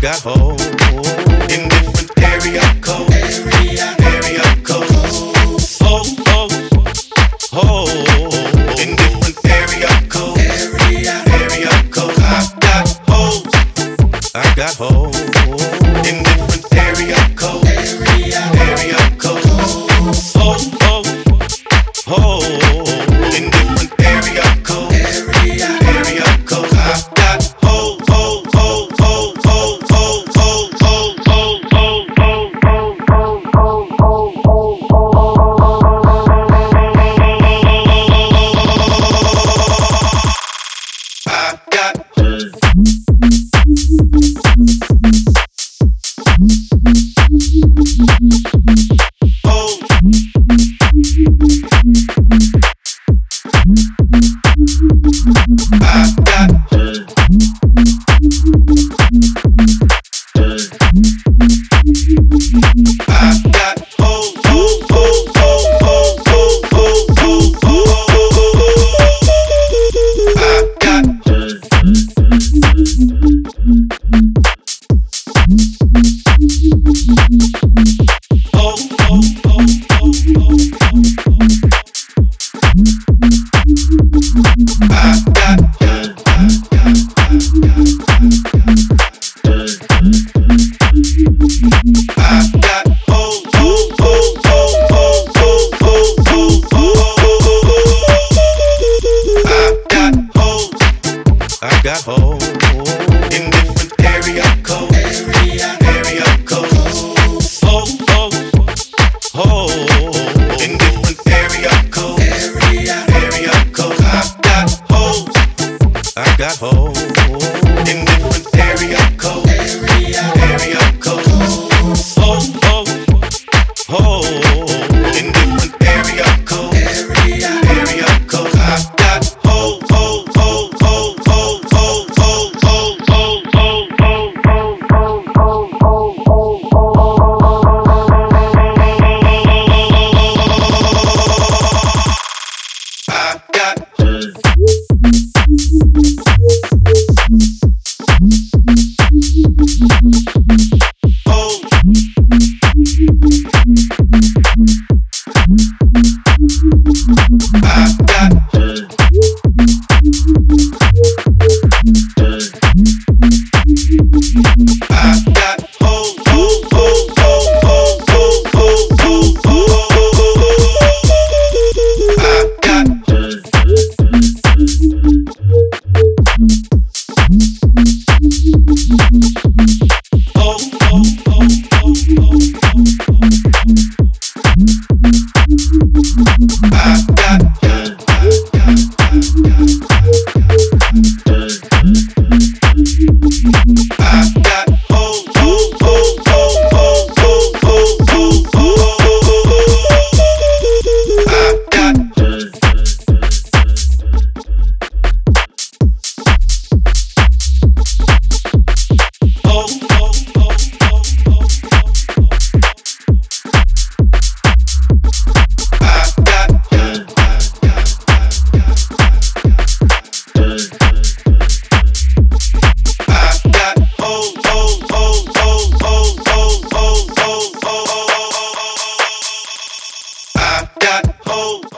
got hope in different area codes. got, got. got hoes. got hold. got holes.